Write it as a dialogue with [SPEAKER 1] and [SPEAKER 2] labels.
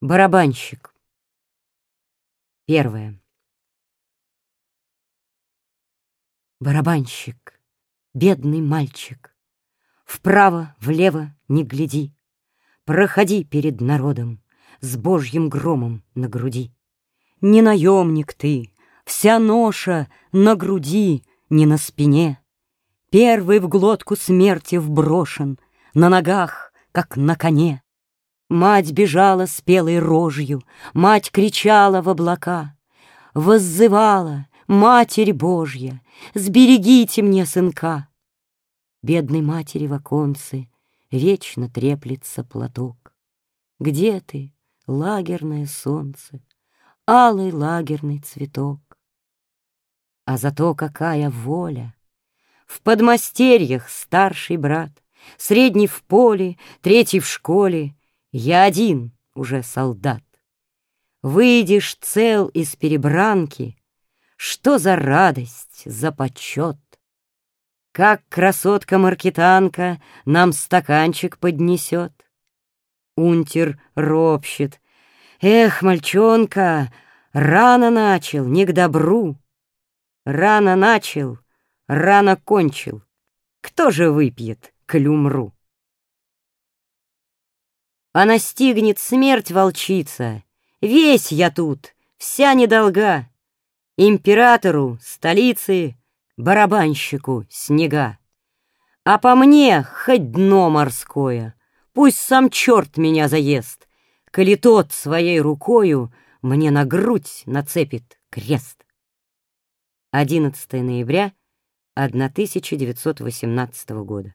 [SPEAKER 1] Барабанщик. Первое. Барабанщик, бедный мальчик, Вправо, влево не гляди, Проходи перед народом С божьим громом на груди. Не наемник ты, вся ноша на груди, Не на спине. Первый в глотку смерти вброшен, На ногах, как на коне. Мать бежала спелой рожью, Мать кричала в облака, Воззывала, Матерь Божья, Сберегите мне сынка. Бедной матери в оконце Вечно треплется платок. Где ты, лагерное солнце, Алый лагерный цветок? А зато какая воля! В подмастерьях старший брат, Средний в поле, третий в школе, я один уже солдат. Выйдешь цел из перебранки, Что за радость, за почет! Как красотка-маркетанка Нам стаканчик поднесет. Унтер ропщет. Эх, мальчонка, Рано начал, не к добру. Рано начал, рано кончил. Кто же выпьет, клюмру? А настигнет смерть волчица. Весь я тут, вся недолга. Императору, столицы, барабанщику, снега. А по мне хоть дно морское, Пусть сам черт меня заест, Коли тот своей рукою Мне на грудь нацепит крест. 11 ноября 1918 года.